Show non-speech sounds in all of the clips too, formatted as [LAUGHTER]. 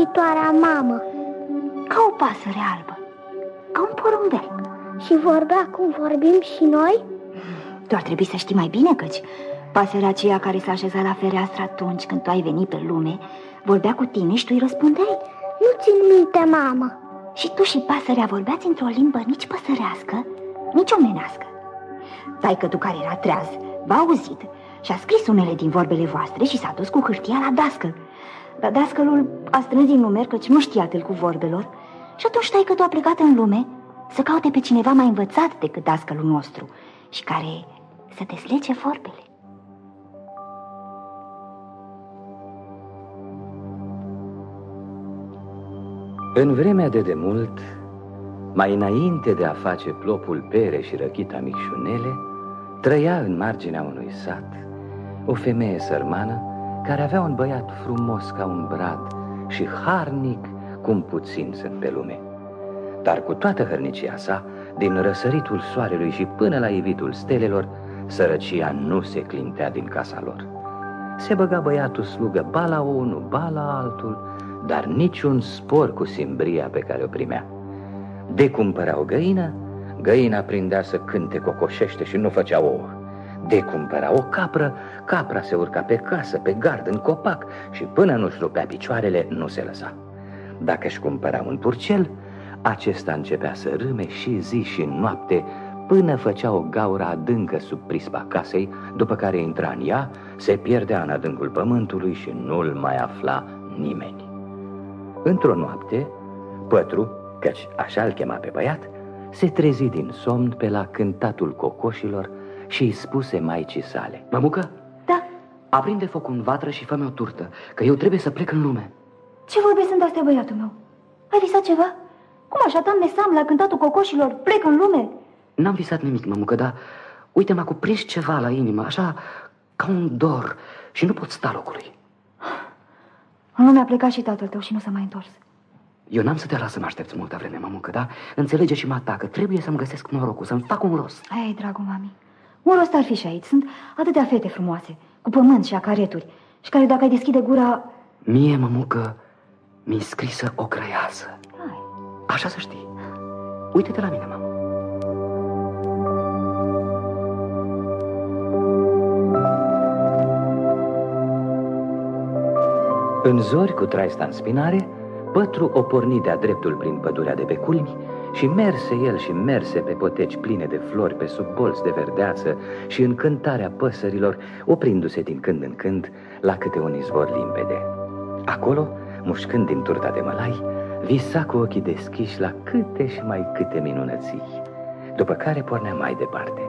strălucitoarea mamă. Ca o pasăre albă, ca un porumbel. Și vorbea cum vorbim și noi? Tu ar trebui să știi mai bine căci pasărea aceea care s-a așezat la fereastră atunci când tu ai venit pe lume Vorbea cu tine și tu îi răspundeai. Nu țin minte, mamă. Și tu și pasărea vorbeați într-o limbă nici păsărească, nici omenească. Taică tu care era treaz, v-a auzit și a scris unele din vorbele voastre și s-a dus cu hârtia la dascăl Dar dascălul a strâns din numer căci nu știa atât cu vorbelor. Și atunci taică tu a plecat în lume să caute pe cineva mai învățat decât dascălul nostru Și care să deslege vorbele. În vremea de demult, mai înainte de a face plopul pere și răchita micșunele, trăia în marginea unui sat o femeie sărmană care avea un băiat frumos ca un brad și harnic cum puțin sunt pe lume. Dar cu toată hărnicia sa, din răsăritul soarelui și până la evitul stelelor, sărăcia nu se clintea din casa lor. Se băga băiatul slugă ba la unul, ba la altul, dar niciun spor cu simbria pe care o primea. De cumpăra o găină, găina prindea să cânte cocoșește și nu făcea ouă. De cumpăra o capră, capra se urca pe casă, pe gard, în copac și până nu-și rupea picioarele, nu se lăsa. Dacă își cumpăra un turcel, acesta începea să râme și zi și noapte până făcea o gaură adâncă sub prispa casei, după care intra în ea, se pierdea în adâncul pământului și nu-l mai afla nimeni. Într-o noapte, pătru, căci așa îl chema pe băiat, se trezi din somn pe la cântatul cocoșilor și îi spuse maicii sale. Mămucă? Da? Aprinde foc în vatră și fă o turtă, că eu trebuie să plec în lume. Ce vorbe sunt astea, băiatul meu? Ai visat ceva? Cum așa, doamne Sam, la cântatul cocoșilor, plec în lume? N-am visat nimic, mămucă, dar uite, m-a cuprins ceva la inimă, așa ca un dor și nu pot sta locului. În lume a plecat și tatăl tău și nu s-a mai întors. Eu n-am să te las să mă aștepți multă vreme, mămucă, da? Înțelege și mă că trebuie să-mi găsesc norocul, să-mi fac un rost. Ai, dragul mami, un rost ar fi și aici. Sunt atâtea fete frumoase, cu pământ și acareturi, și care dacă ai deschide gura... Mie, mămucă, mi-i scrisă o crăiasă. Așa să știi. Uite-te la mine, mamă. În zori, cu traista în spinare, Pătru o porni de-a dreptul prin pădurea de pe culmi și merse el și merse pe poteci pline de flori, pe sub bolți de verdeață și în cântarea păsărilor, oprindu-se din când în când la câte un izvor limpede. Acolo, mușcând din turta de mălai, visa cu ochii deschiși la câte și mai câte minunății, după care pornea mai departe.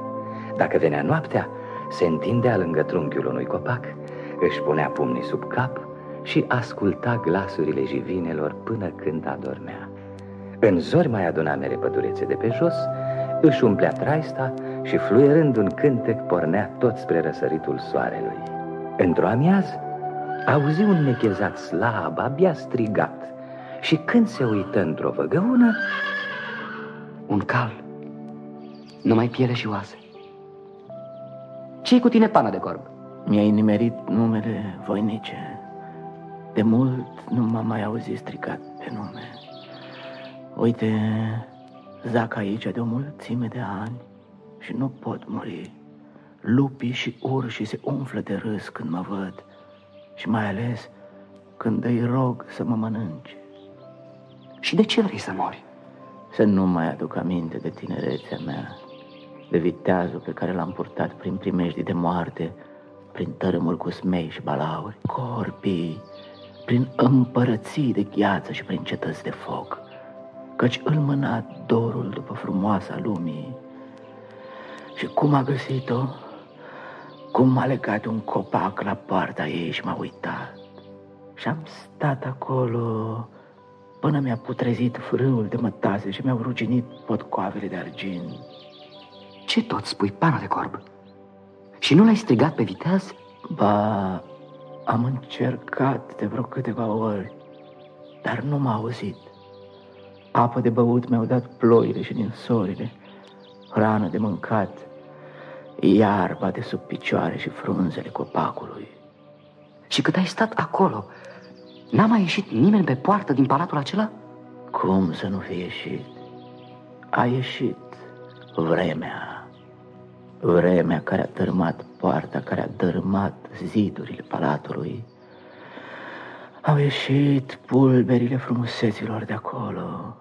Dacă venea noaptea, se întindea lângă trunchiul unui copac, își punea pumnii sub cap și asculta glasurile jivinelor până când adormea. În zori mai aduna mere pădurețe de pe jos, își umplea traista și fluierând un cântec pornea tot spre răsăritul soarelui. Într-o amiaz, auzi un nechezat slab, abia strigat și când se uită într-o văgăună, un cal, numai piele și oase. ce cu tine, pana de corb? Mi-ai nimerit numele voinice. De mult nu m-am mai auzit stricat pe nume. Uite, zac aici de o mulțime de ani și nu pot muri. Lupii și urșii se umflă de râs când mă văd și mai ales când îi rog să mă mănânce. Și de ce vrei să mori? Să nu mai aduc aminte de tinerețea mea, de viteazul pe care l-am purtat prin primejdii de moarte, prin tărâmuri cu smei și balauri, corpii, prin împărății de gheață și prin cetăți de foc, căci îl mâna dorul după frumoasa lumii. Și cum a găsit-o? Cum a legat un copac la poarta ei și m-a uitat. Și am stat acolo până mi-a putrezit frâul de mătase și mi-au ruginit potcoavele de argint. Ce tot spui, pana de corb? Și nu l-ai strigat pe viteaz? Ba, am încercat de vreo câteva ori, dar nu m-a auzit. Apă de băut mi-au dat ploile și din sorile, hrană de mâncat, iarba de sub picioare și frunzele copacului. Și cât ai stat acolo, N-a mai ieșit nimeni pe poartă din palatul acela? Cum să nu fie ieșit? A ieșit vremea. Vremea care a tărmat poarta, care a dărâmat zidurile palatului. Au ieșit pulberile frumuseților de acolo.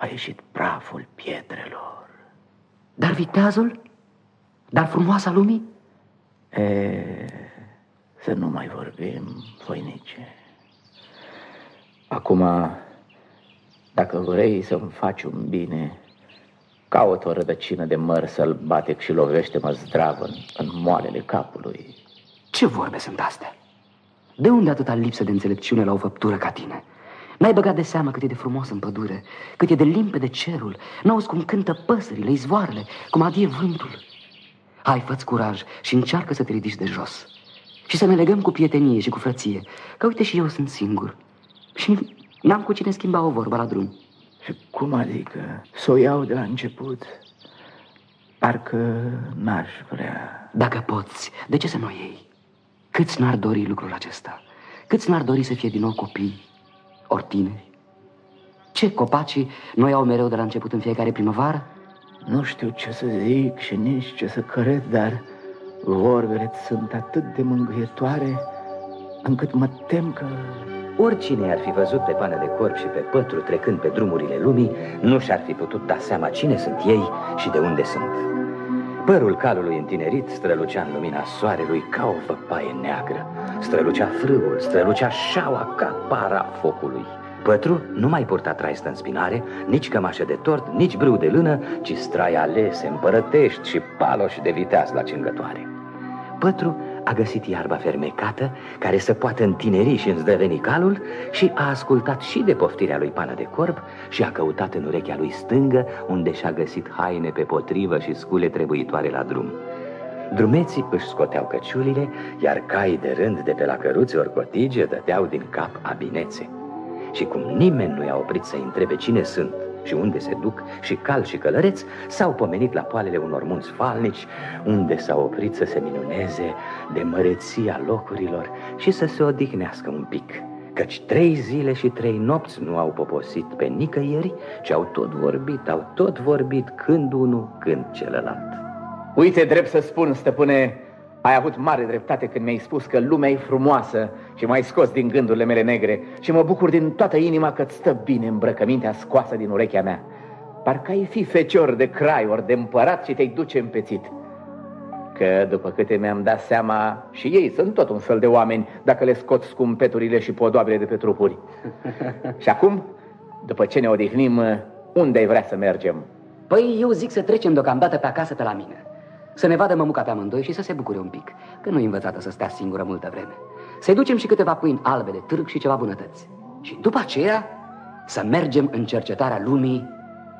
A ieșit praful pietrelor. Dar viteazul? Dar frumoasa lumii? E, să nu mai vorbim, voinice. Acum, dacă vrei să-mi faci un bine, caut o rădăcină de măr sălbatec și lovește-mă zdravă în, în moalele capului. Ce vorbe sunt astea? De unde atâta lipsă de înțelepciune la o făptură ca tine? N-ai băgat de seamă cât e de frumos în pădure, cât e de limpede cerul, n-auzi cum cântă păsările, izvoarele, cum adie vântul. Hai, fă curaj și încearcă să te ridici de jos și să ne legăm cu prietenie și cu frăție, că uite și eu sunt singur și n-am cu cine schimba o vorbă la drum. Și cum adică? Să o iau de la început? Parcă n-aș vrea. Dacă poți, de ce să nu o iei? Câți n-ar dori lucrul acesta? Câți n-ar dori să fie din nou copii, ori tineri? Ce copacii noi au mereu de la început în fiecare primăvară? Nu știu ce să zic și nici ce să căret, dar vorbele sunt atât de mângâietoare încât mă tem că... Oricine ar fi văzut pe pană de corp și pe pătru trecând pe drumurile lumii, nu și-ar fi putut da seama cine sunt ei și de unde sunt. Părul calului întinerit strălucea în lumina soarelui ca o văpaie neagră. Strălucea frâul, strălucea șaua ca para focului. Pătru nu mai purta traistă în spinare, nici cămașă de tort, nici brâu de lână, ci strai alese, împărătești și paloși de viteaz la cingătoare. Pătru a găsit iarba fermecată, care să poată întineri și îndăveni calul și a ascultat și de poftirea lui Pană de Corb și a căutat în urechea lui stângă, unde și-a găsit haine pe potrivă și scule trebuitoare la drum. Drumeții își scoteau căciulile, iar cai de rând de pe la căruțe ori cotige dădeau din cap abinețe. Și cum nimeni nu i-a oprit să întrebe cine sunt și unde se duc, și cal și călăreți, s-au pomenit la poalele unor munți falnici, unde s-au oprit să se minuneze de măreția locurilor și să se odihnească un pic. Căci trei zile și trei nopți nu au poposit pe nicăieri, ci au tot vorbit, au tot vorbit când unul, când celălalt. Uite, drept să spun, stăpâne, ai avut mare dreptate când mi-ai spus că lumea e frumoasă și m-ai scos din gândurile mele negre și mă bucur din toată inima că stă bine îmbrăcămintea scoasă din urechea mea. Parcă ai fi fecior de crai ori de împărat și te-ai duce împețit. Că după câte mi-am dat seama, și ei sunt tot un fel de oameni dacă le scot scumpeturile și podoabele de pe trupuri. [LAUGHS] și acum, după ce ne odihnim, unde ai vrea să mergem? Păi eu zic să trecem deocamdată pe acasă pe la mine. Să ne vadă mămuca pe amândoi și să se bucure un pic, că nu-i învățată să stea singură multă vreme. Să-i ducem și câteva pâini albe de târg și ceva bunătăți. Și după aceea să mergem în cercetarea lumii,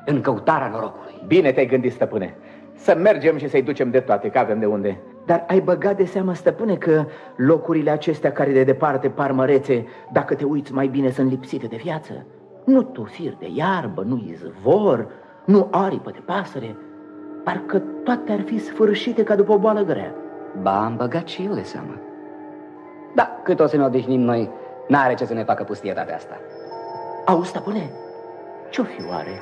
în căutarea norocului. Bine te-ai gândit, stăpâne. Să mergem și să-i ducem de toate, că avem de unde. Dar ai băgat de seamă, stăpâne, că locurile acestea care de departe par mărețe, dacă te uiți mai bine, sunt lipsite de viață? Nu tu fir de iarbă, nu izvor, nu aripă de pasăre, Parcă toate ar fi sfârșite ca după o boală grea. Ba, am băgat și eu de seamă. Da, cât o să ne odihnim noi, n-are ce să ne facă pustietatea asta. Auzi, stăpâne, ce-o fi oare?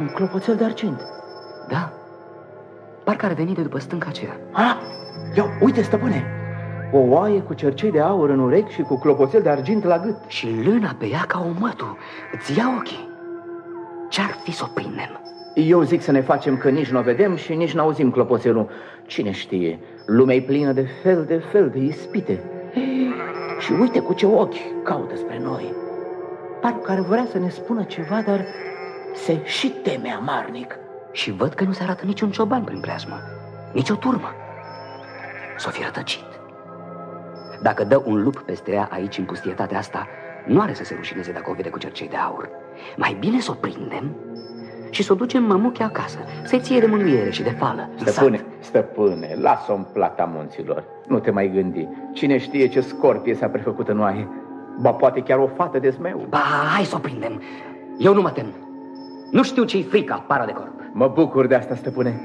Un clopoțel de argint. Da, parcă ar veni de după stânca aceea. Ha? Ia, uite, stăpâne, o oaie cu cercei de aur în urechi și cu clopoțel de argint la gât. Și lâna pe ea ca o mătu. Îți ia ochii. Ce-ar fi să o prindem? Eu zic să ne facem că nici nu o vedem și nici nu auzim clopoțelul. Cine știe, lumea e plină de fel de fel de ispite. Și uite cu ce ochi caută spre noi. Parcă ar vrea să ne spună ceva, dar se și teme amarnic. Și văd că nu se arată niciun cioban prin preajmă, nici o turmă. S-o fi rătăcit. Dacă dă un lup peste ea aici în pustietatea asta, nu are să se rușineze dacă o vede cu cercei de aur. Mai bine să o prindem și să o ducem mămuche acasă, să-i ție de mângâiere și de fală. Stăpâne, stăpâne, lasă-o în plata munților. Nu te mai gândi. Cine știe ce scorpie s-a prefăcut în oaie? Ba poate chiar o fată de zmeu. Ba, hai să o prindem. Eu nu mă tem. Nu știu ce-i frica, para de corp. Mă bucur de asta, stăpâne.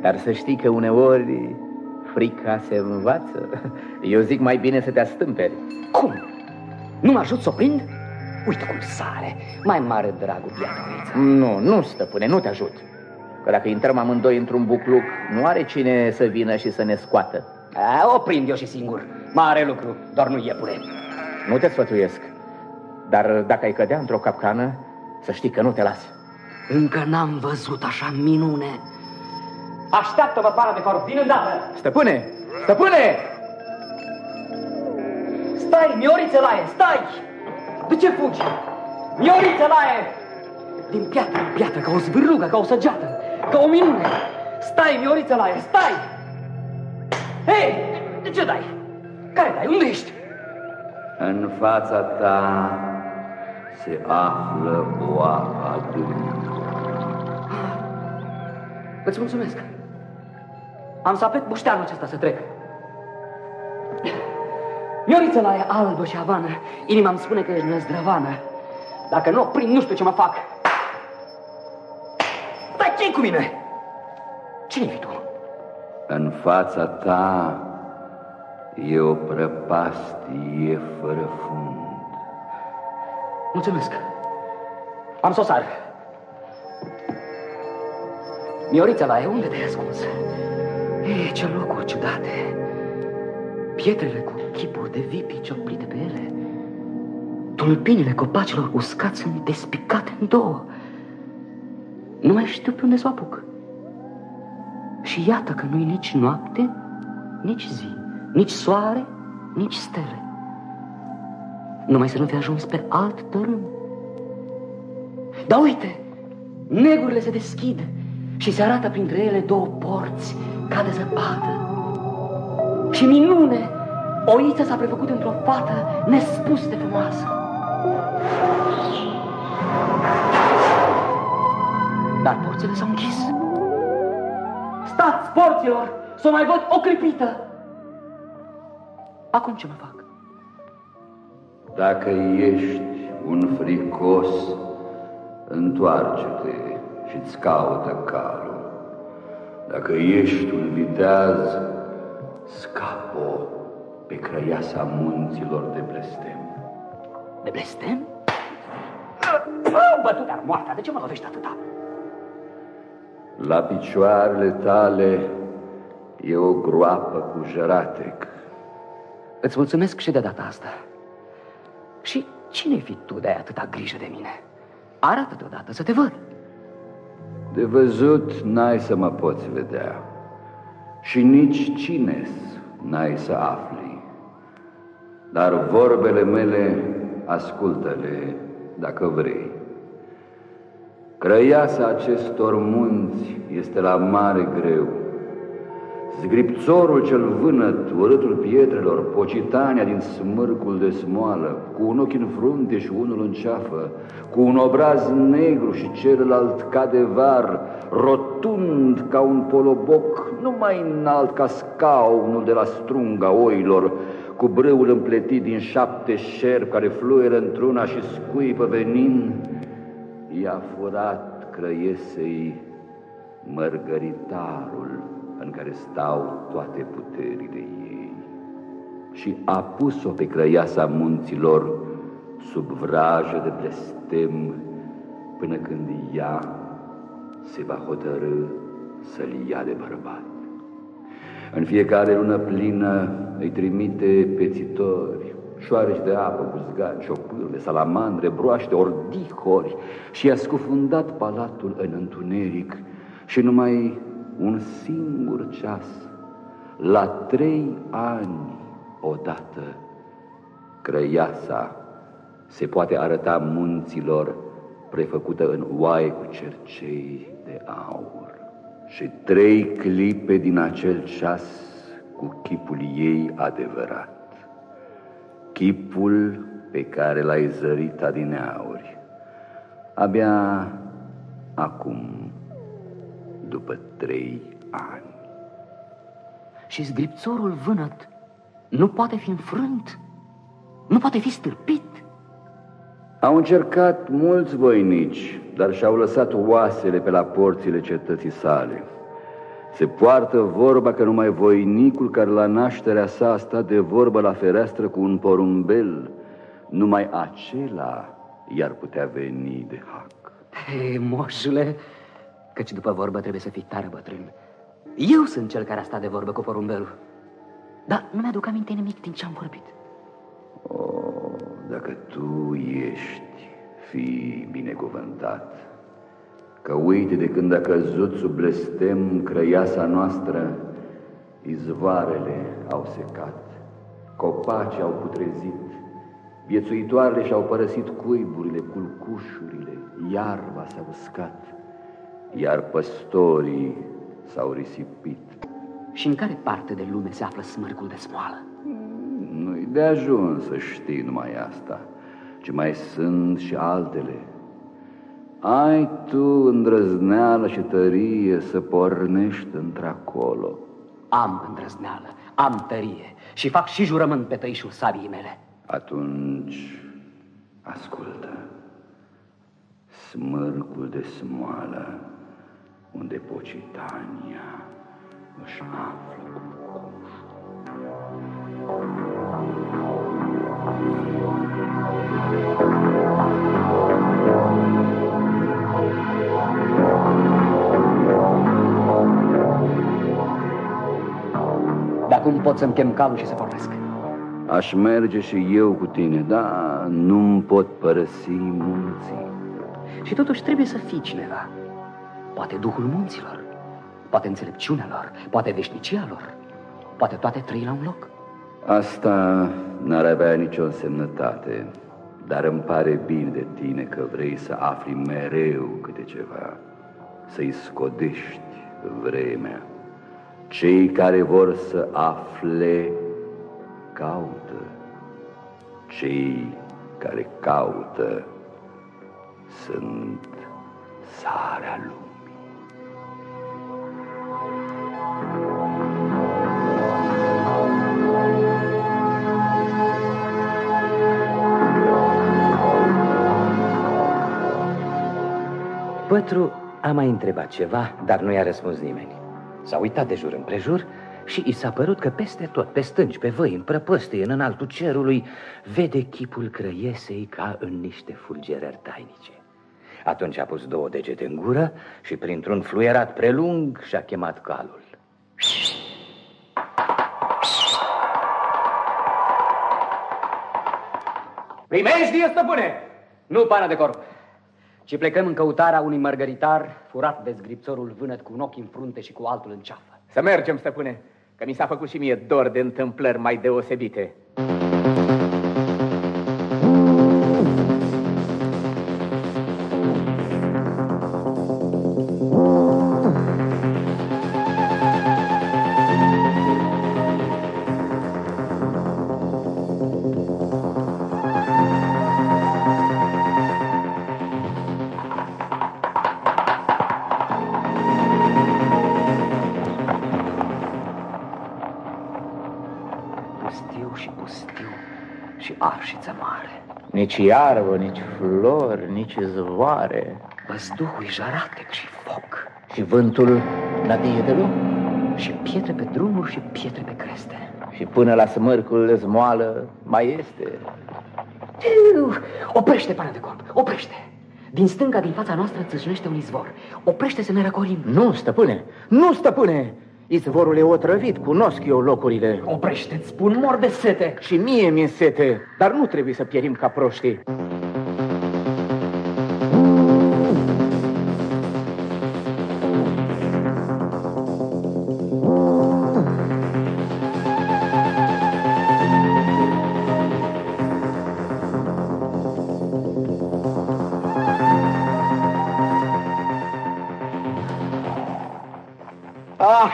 Dar să știi că uneori frica se învață. Eu zic mai bine să te astâmperi. Cum? Nu mă ajut să o prind? Uite cum sare. Mai mare dragul viața Nu, nu, stăpâne, nu te ajut. Că dacă intrăm amândoi într-un bucluc, nu are cine să vină și să ne scoată. A, o prind eu și singur. Mare lucru, doar nu iepure. Nu te sfătuiesc. Dar dacă ai cădea într-o capcană, să știi că nu te las. Încă n-am văzut așa minune. Așteaptă-mă, para de corp, vin îndată! Stăpâne! Stăpâne! Stai, Mioriță Laie, stai! De ce fugi? Mioriță Laie! Din piatră în piatră, ca o zvârlugă, ca o săgeată, ca o minune. Stai, Mioriță Laie, stai! Hei, de ce dai? Care dai? Unde ești? În fața ta se află o apă adâncă. Îți mulțumesc. Am să apet bușteanul acesta să trec. Mioriță la ea albă și avană. Inima îmi spune că ești năzdrăvană. Dacă nu o prind, nu știu ce mă fac. Dar ce cu mine? Cine vii tu? În fața ta e o prăpastie fără fund. Mulțumesc. Am sosar. Miorița la ea, unde te-ai ascuns? E, ce locuri ciudate. Pietrele cu chipuri de vipi cioplite pe ele. Tulpinile copacilor uscați sunt despicate în două. Nu mai știu pe unde să o apuc. Și iată că nu-i nici noapte, nici zi, nici soare, nici stele. Numai să nu fi ajuns pe alt tărâm. Dar uite, negurile se deschid și se arată printre ele două porți ca de zăpadă. Și minune, oița s-a prefăcut într-o fată nespus de frumoasă. Dar porțile s-au închis. Stați, porților, să mai văd o clipită. Acum ce mă fac? Dacă ești un fricos, întoarce-te și-ți caută calul. Dacă ești un viteaz, scapă pe crăiasa munților de blestem. De blestem? Bătut ar moartea, de ce mă lovești atâta? La picioarele tale e o groapă cu jăratec. Îți mulțumesc și de data asta. Și cine fi tu de ai atâta grijă de mine? Arată deodată să te văd. De văzut n-ai să mă poți vedea și nici cine n-ai să afli. Dar vorbele mele ascultă-le dacă vrei. Crăiasa acestor munți este la mare greu. Zgripțorul cel vânăt, urâtul pietrelor, pocitania din smârcul de smoală, cu un ochi în frunte și unul în ceafă, cu un obraz negru și celălalt ca de var, rotund ca un poloboc, nu mai înalt ca scaunul de la strunga oilor, cu brâul împletit din șapte șerpi care fluieră într-una și scuipă venin, i-a furat crăiesei mărgăritarul în care stau toate puterile ei și a pus-o pe crăiasa munților sub vrajă de blestem până când ea se va hotărâ să-l ia de bărbat. În fiecare lună plină îi trimite pețitori, șoareci de apă, buzgaci, ciopârle, salamandre, broaște, ordihori și i-a scufundat palatul în întuneric și numai un singur ceas, la trei ani odată, crăiasa se poate arăta munților prefăcută în oaie cu cercei de aur. Și trei clipe din acel ceas cu chipul ei adevărat, chipul pe care l-ai zărit adineauri, abia acum după trei ani. Și zgripțorul vânăt nu poate fi înfrânt, nu poate fi stârpit. Au încercat mulți voinici, dar și-au lăsat oasele pe la porțile cetății sale. Se poartă vorba că numai voinicul care la nașterea sa a stat de vorbă la fereastră cu un porumbel, Numai acela i-ar putea veni de hac. Hei, moșule, căci după vorbă trebuie să fii tare bătrân. Eu sunt cel care a stat de vorbă cu porumbelul. Dar nu mi-aduc aminte nimic din ce am vorbit. Oh, dacă tu ești, fi binecuvântat. Că uite de când a căzut sub blestem crăiasa noastră, izvoarele au secat, copacii au putrezit, viețuitoarele și-au părăsit cuiburile, culcușurile, iarba s-a uscat, iar păstorii s-au risipit. Și în care parte de lume se află smârcul de smoală? Nu-i de ajuns să știi numai asta, ci mai sunt și altele. Ai tu îndrăzneală și tărie să pornești într-acolo. Am îndrăzneală, am tărie și fac și jurământ pe tăișul sabii mele. Atunci, ascultă, smârcul de smoală unde Pocitania își află culcușul. De acum pot să-mi chem calul și să pornesc. Aș merge și eu cu tine, dar nu-mi pot părăsi munții. Și totuși trebuie să fii cineva. Poate Duhul munților, poate înțelepciunea lor, poate veșnicia lor, poate toate trei la un loc. Asta n-ar avea nicio însemnătate, dar îmi pare bine de tine că vrei să afli mereu câte ceva, să-i scodești vremea. Cei care vor să afle, caută. Cei care caută sunt sarea lumii. Pătru a mai întrebat ceva, dar nu i-a răspuns nimeni. S-a uitat de jur împrejur și i s-a părut că peste tot, pe stânci, pe văi, în prăpăstie, în înaltul cerului, vede chipul crăiesei ca în niște fulgerări tainice. Atunci a pus două degete în gură și printr-un fluierat prelung și-a chemat calul. Primejdie, stăpâne! Nu pană de corp, ci plecăm în căutarea unui mărgăritar furat de zgripțorul vânăt cu un ochi în frunte și cu altul în ceafă. Să mergem, stăpâne, că mi s-a făcut și mie dor de întâmplări mai deosebite. Nici iarbă, nici flori, nici zvoare. Văzduhul jaratec și foc. Și vântul nadie de lume. Și pietre pe drumuri și pietre pe creste. Și până la smârcul de zmoală mai este. Tiu! Oprește, pană de corp, oprește! Din stânga, din fața noastră, țâșnește un izvor. Oprește să ne răcorim. Nu, stăpâne, nu, stăpâne! Izvorul e otrăvit, cunosc eu locurile. Oprește-ți, spun, mor de sete. Și mie mi-e sete, dar nu trebuie să pierim ca proștii.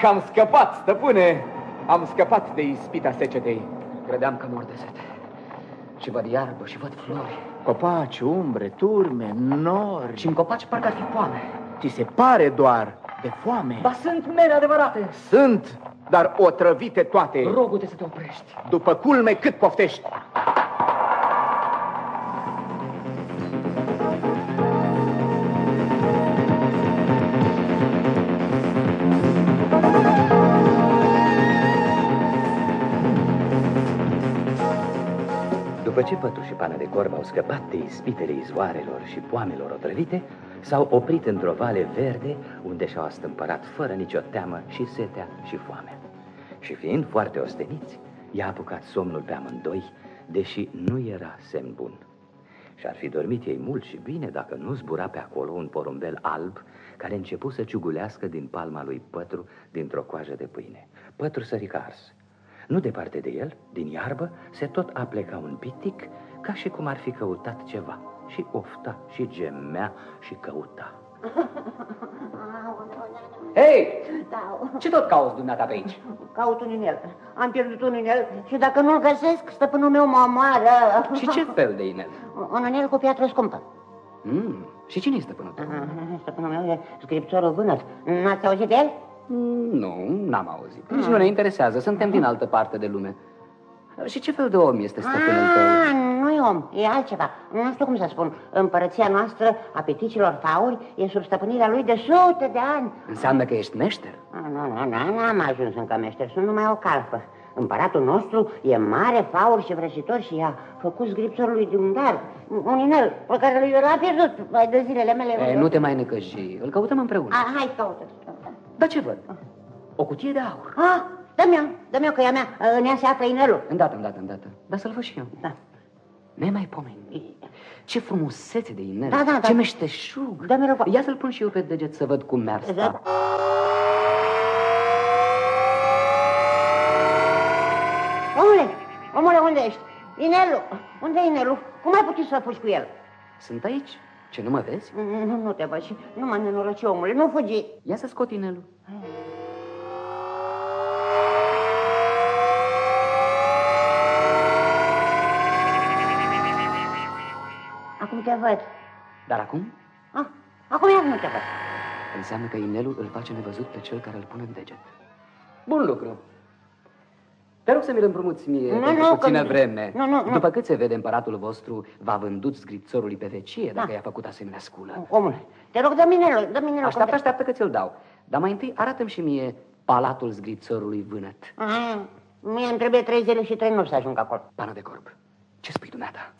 Ah, am scăpat, stăpâne! Am scăpat de ispita secetei. Credeam că mor de sete. Și văd iarbă și văd flori. Copaci, umbre, turme, nori. Și în copaci parcă ar fi foame. Ți se pare doar de foame. Ba sunt mele adevărate. Sunt, dar otrăvite toate. Rogu-te să te oprești. După culme cât poftești. După După ce pătul și pană de corb au scăpat de ispitele izvoarelor și poamelor otrăvite, s-au oprit într-o vale verde unde și-au astâmpărat fără nicio teamă și setea și foamea. Și fiind foarte osteniți, i-a apucat somnul pe amândoi, deși nu era semn bun. Și-ar fi dormit ei mult și bine dacă nu zbura pe acolo un porumbel alb care începu să ciugulească din palma lui Pătru dintr-o coajă de pâine. Pătru sărică ars. Nu departe de el, din iarbă, se tot apleca un pitic, ca și cum ar fi căutat ceva. Și ofta, și gemea, și căuta. [LAUGHS] Hei! Da, Ce tot cauți dumneata pe aici? caut un inel. Am pierdut un inel și dacă nu-l găsesc, stăpânul meu mă omoară. Și ce fel de inel? [LAUGHS] Un inel cu piatră scumpă. Mm. Și cine e stăpânul tău? Aha, Stăpânul meu e scriptorul vânăt. N-ați auzit de el? Mm, Nu, n-am auzit. Nici nu ne interesează, suntem din altă parte de lume. Și ce fel de om este stăpânul tău? Ah, nu e om, e altceva. Nu știu cum să spun. Împărăția noastră a peticilor fauri e sub stăpânirea lui de sute de ani. Înseamnă că ești meșter? Ah, Nu, nu, nu, n-am ajuns încă meșter, sunt numai o calfă. Împăratul nostru e mare, faur și vrăjitor și i-a făcut scriptorului de un dar, un inel, pe care lui l-a pierdut mai de zilele mele. E, nu te mai necăji, îl căutăm împreună. Ah, hai, caută. Dar ce văd? O cutie de aur. Ah, dă-mi-o, dă-mi-o că e a mea, în ea se află inelul. Îndată, îndată, îndată. Dar să-l văd și eu. Da. Nemai pomeni. Ce frumusețe de inel. Da, da, da. Ce meșteșug. Dă-mi-l cu- Ia să-l pun și eu pe deget să văd cum mi-ar sta. Da. Omule, omule, unde ești? Inelul, unde e inelul? Cum ai putut să fugi cu el? Sunt aici. Ce, nu mă vezi? Nu, nu te văd și nu mă nenoroci, omule, nu fugi. Ia să scot inelul. Acum te văd. Dar acum Ah, acum iar nu te văd. înseamnă că inelul îl face nevăzut pe cel care îl pune în deget. Bun lucru. Te rog să mi-l împrumuți mie Nu, pentru nu, puțină că- vreme. Nu, nu, nu. După cât se vede împăratul vostru, v-a vândut scripțorului pe vecie dacă Da. i-a făcut asemenea sculă. Omule, te rog, dă-mi inelul, dă-mi inelul. Așteaptă, așteaptă că ți-l dau. Dar mai întâi arată-mi și mie palatul zgrițorului vânăt. Ah, mie îmi trebuie trei zile și trei nopți să ajung acolo. Pană de corb. Ce spui dumneata?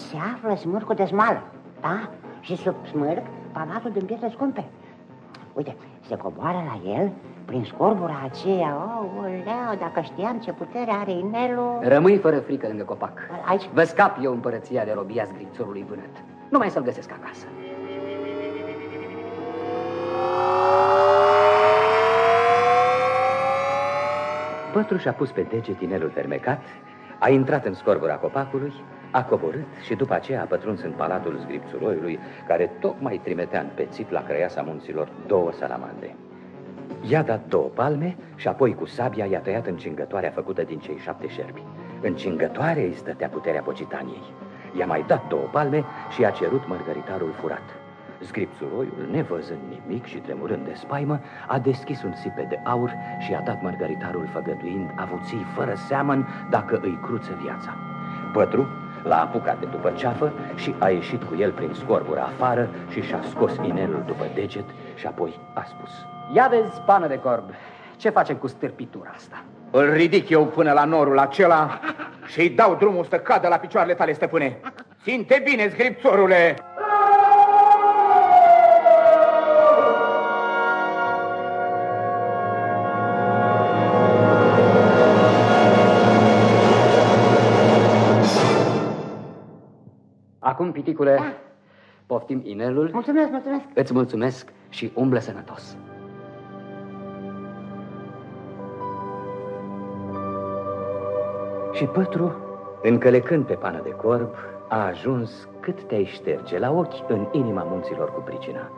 Se află smârcul de smală, da? Și sub smârc, palatul din pietre scumpe. Uite, se coboară la el prin scorbura aceea. Oh, uleu, dacă știam ce putere are inelul... Rămâi fără frică lângă copac. Aici? Vă scap eu împărăția de robia zgrițorului vânăt. Nu mai să-l găsesc acasă. Pătru și-a pus pe deget inelul fermecat, a intrat în scorbura copacului, a coborât și după aceea a pătruns în palatul zgripțuroiului, care tocmai trimitea în pețit la crăiasa munților două salamandre. I-a dat două palme și apoi cu sabia i-a tăiat încingătoarea făcută din cei șapte șerpi. În cingătoare îi stătea puterea Pocitaniei. I-a mai dat două palme și i-a cerut mărgăritarul furat. Scripțuroiul, nevăzând nimic și tremurând de spaimă, a deschis un sipe de aur și i-a dat mărgăritarul făgăduind avuții fără seamăn dacă îi cruță viața. Pătru l-a apucat de după ceafă și a ieșit cu el prin scorbura afară și și-a scos inelul după deget și apoi a spus Ia vezi, pană de corb, ce facem cu stârpitura asta? Îl ridic eu până la norul acela și îi dau drumul să cadă la picioarele tale, stăpâne. Ținte bine, zgripțorule! Acum, piticule, Da. poftim inelul, Mulțumesc, mulțumesc. îți mulțumesc și umblă sănătos. Și Pătru, încălecând pe pană de corb, a ajuns cât te-ai șterge la ochi în inima munților cu pricina.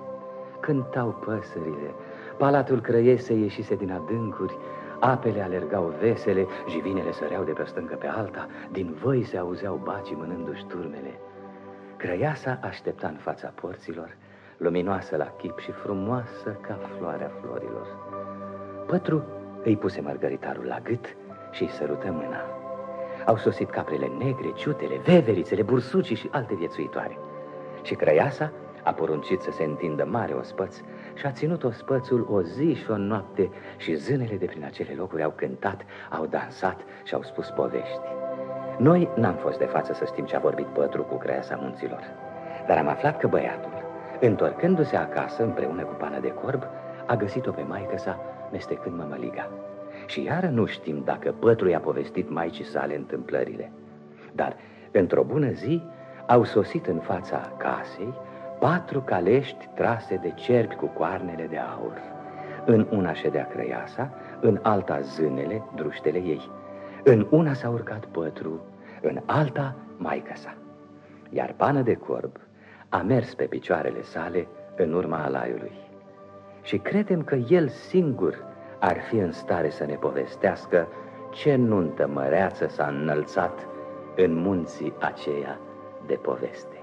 Cântau păsările, palatul crăiese ieșise din adâncuri, apele alergau vesele, jivinele săreau de pe o stâncă pe alta, din văi se auzeau bacii mânându-și turmele. Crăiasa aștepta în fața porților, luminoasă la chip și frumoasă ca floarea florilor. Pătru îi puse mărgăritarul la gât și îi sărută mâna. Au sosit caprele negre, ciutele, veverițele, bursucii și alte viețuitoare. Și Crăiasa a poruncit să se întindă mare ospăț și a ținut ospățul o zi și o noapte și zânele de prin acele locuri au cântat, au dansat și au spus povești. Noi n-am fost de față să știm ce a vorbit Pătru cu Crăiasa munților, dar am aflat că băiatul, întorcându-se acasă împreună cu pană de corb, a găsit-o pe maică sa mestecând mămăliga. Și iară nu știm dacă Pătru i-a povestit maicii sale întâmplările. Dar, într-o bună zi, au sosit în fața casei patru calești trase de cerbi cu coarnele de aur. În una ședea crăiasa, în alta zânele, druștele ei. În una s-a urcat pătru, în alta maica sa. Iar pană de corb a mers pe picioarele sale în urma alaiului. Și credem că el singur ar fi în stare să ne povestească ce nuntă măreață s-a înălțat în munții aceia de poveste.